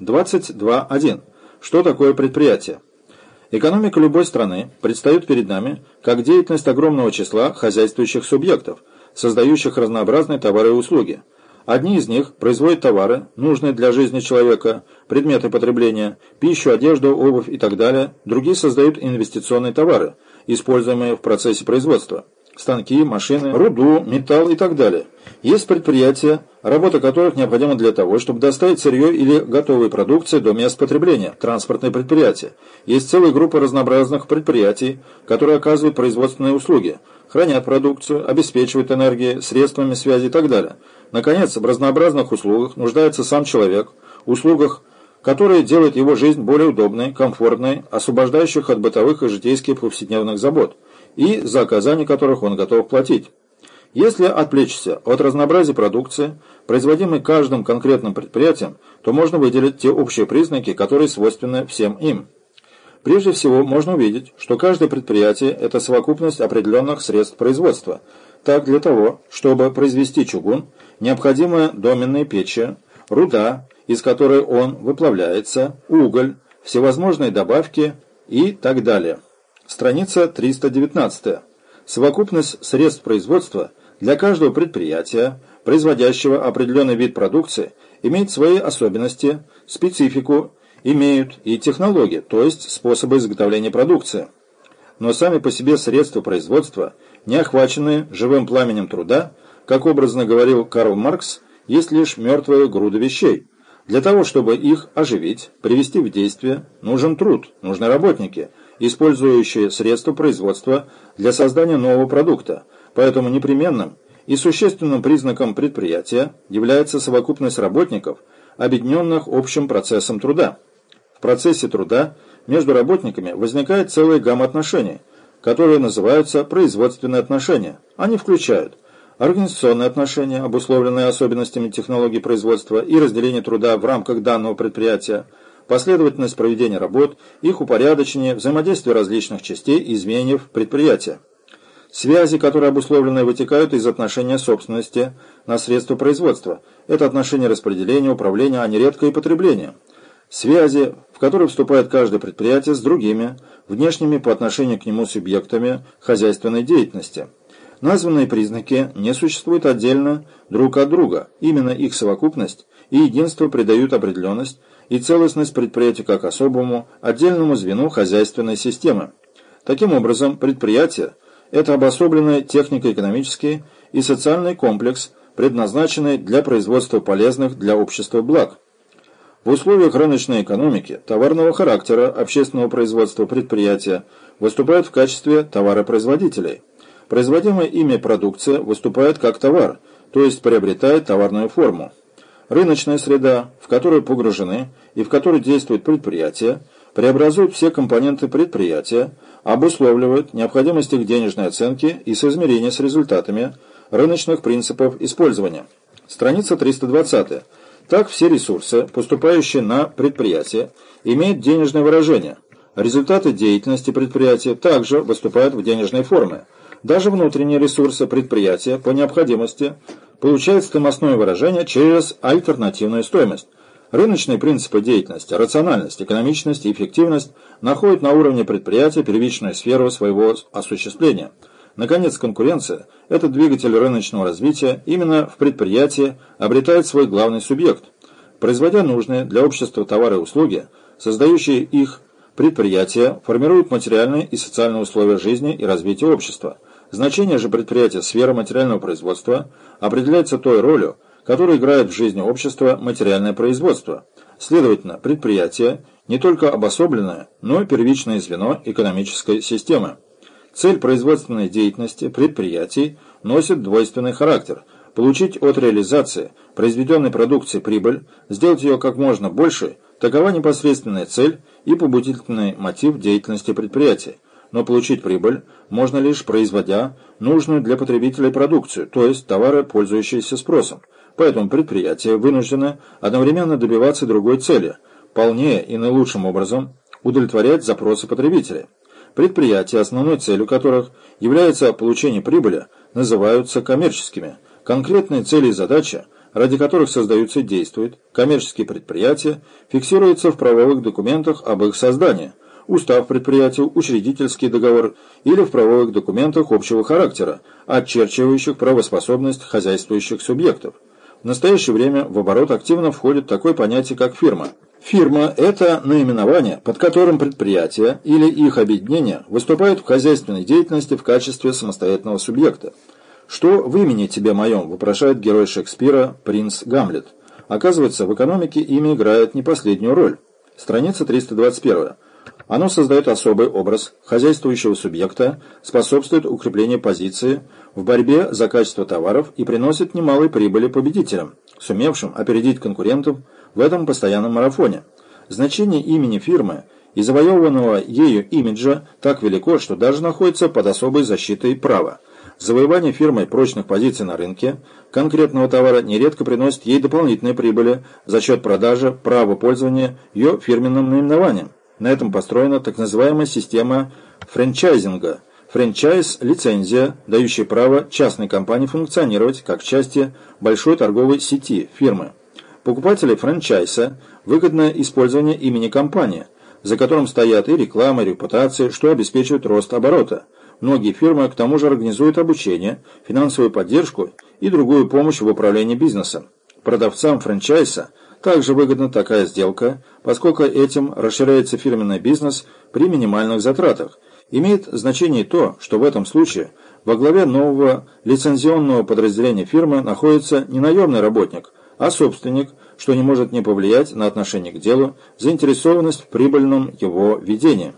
22.1. Что такое предприятие? Экономика любой страны предстает перед нами как деятельность огромного числа хозяйствующих субъектов, создающих разнообразные товары и услуги. Одни из них производят товары, нужные для жизни человека, предметы потребления, пищу, одежду, обувь и так далее. Другие создают инвестиционные товары, используемые в процессе производства станки, машины, руду, металл и так далее. Есть предприятия, работа которых необходима для того, чтобы доставить сырье или готовые продукции до мест потребления, транспортные предприятия. Есть целая группа разнообразных предприятий, которые оказывают производственные услуги, хранят продукцию, обеспечивают энергией, средствами связи и так далее. Наконец, в разнообразных услугах нуждается сам человек, услугах, которые делают его жизнь более удобной, комфортной, освобождающих от бытовых и житейских повседневных забот и за оказание которых он готов платить. Если отвлечься от разнообразия продукции, производимой каждым конкретным предприятием, то можно выделить те общие признаки, которые свойственны всем им. Прежде всего, можно увидеть, что каждое предприятие – это совокупность определенных средств производства. Так, для того, чтобы произвести чугун, необходимы доменные печи, руда, из которой он выплавляется, уголь, всевозможные добавки и так далее. Страница 319. Совокупность средств производства для каждого предприятия, производящего определенный вид продукции, имеет свои особенности, специфику, имеют и технологии, то есть способы изготовления продукции. Но сами по себе средства производства, не охваченные живым пламенем труда, как образно говорил Карл Маркс, есть лишь мертвые груды вещей. Для того, чтобы их оживить, привести в действие, нужен труд, нужны работники – использующие средства производства для создания нового продукта, поэтому непременным и существенным признаком предприятия является совокупность работников, объединенных общим процессом труда. В процессе труда между работниками возникает целая гамма отношений, которые называются производственные отношения. Они включают организационные отношения, обусловленные особенностями технологий производства и разделения труда в рамках данного предприятия, последовательность проведения работ, их упорядочение, взаимодействие различных частей и звеньев предприятия. Связи, которые обусловлены вытекают из отношения собственности на средства производства. Это отношение распределения, управления, а нередко и потребления. Связи, в которые вступает каждое предприятие с другими, внешними по отношению к нему субъектами хозяйственной деятельности. Названные признаки не существуют отдельно друг от друга. Именно их совокупность и единство придают определенность и целостность предприятия как особому, отдельному звену хозяйственной системы. Таким образом, предприятие – это обособленный технико-экономический и социальный комплекс, предназначенный для производства полезных для общества благ. В условиях рыночной экономики товарного характера общественного производства предприятия выступает в качестве товаропроизводителей. Производимая ими продукция выступает как товар, то есть приобретает товарную форму. Рыночная среда, в которой погружены и в которой действует предприятие, преобразует все компоненты предприятия, обусловливает необходимость их денежной оценки и соизмерения с результатами рыночных принципов использования. Страница 320. Так все ресурсы, поступающие на предприятие, имеют денежное выражение. Результаты деятельности предприятия также выступают в денежной форме. Даже внутренние ресурсы предприятия по необходимости получает стоимостное выражение через альтернативную стоимость. Рыночные принципы деятельности, рациональность, экономичность и эффективность находят на уровне предприятия первичную сферу своего осуществления. Наконец, конкуренция – это двигатель рыночного развития, именно в предприятии обретает свой главный субъект. Производя нужные для общества товары и услуги, создающие их предприятия формируют материальные и социальные условия жизни и развития общества – Значение же предприятия сфера материального производства определяется той ролью, которую играет в жизни общества материальное производство. Следовательно, предприятие не только обособленное, но и первичное звено экономической системы. Цель производственной деятельности предприятий носит двойственный характер – получить от реализации произведенной продукции прибыль, сделать ее как можно больше – такова непосредственная цель и побудительный мотив деятельности предприятия но получить прибыль можно лишь производя нужную для потребителей продукцию, то есть товары, пользующиеся спросом. Поэтому предприятие вынуждено одновременно добиваться другой цели – полнее и наилучшим образом удовлетворять запросы потребителей. Предприятия, основной целью которых является получение прибыли, называются коммерческими. Конкретные цели и задачи ради которых создаются и действуют коммерческие предприятия, фиксируется в правовых документах об их создании, устав предприятия, учредительский договор или в правовых документах общего характера, очерчивающих правоспособность хозяйствующих субъектов. В настоящее время в оборот активно входит такое понятие, как фирма. Фирма – это наименование, под которым предприятия или их объединения выступают в хозяйственной деятельности в качестве самостоятельного субъекта. «Что в имени тебе моем?» – вопрошает герой Шекспира принц Гамлет. Оказывается, в экономике имя играет не последнюю роль. Страница 321. Оно создает особый образ хозяйствующего субъекта, способствует укреплению позиции в борьбе за качество товаров и приносит немалой прибыли победителям, сумевшим опередить конкурентов в этом постоянном марафоне. Значение имени фирмы и завоеванного ею имиджа так велико, что даже находится под особой защитой права. Завоевание фирмой прочных позиций на рынке конкретного товара нередко приносит ей дополнительные прибыли за счет продажи права пользования ее фирменным наименованием. На этом построена так называемая система франчайзинга. Франчайз – лицензия, дающая право частной компании функционировать как части большой торговой сети фирмы. Покупатели франчайза выгодно использование имени компании, за которым стоят и реклама, и репутация, что обеспечивает рост оборота. Многие фирмы к тому же организуют обучение, финансовую поддержку и другую помощь в управлении бизнесом. Продавцам франчайза также выгодна такая сделка, поскольку этим расширяется фирменный бизнес при минимальных затратах. Имеет значение то, что в этом случае во главе нового лицензионного подразделения фирмы находится не наемный работник, а собственник, что не может не повлиять на отношение к делу, заинтересованность в прибыльном его ведении.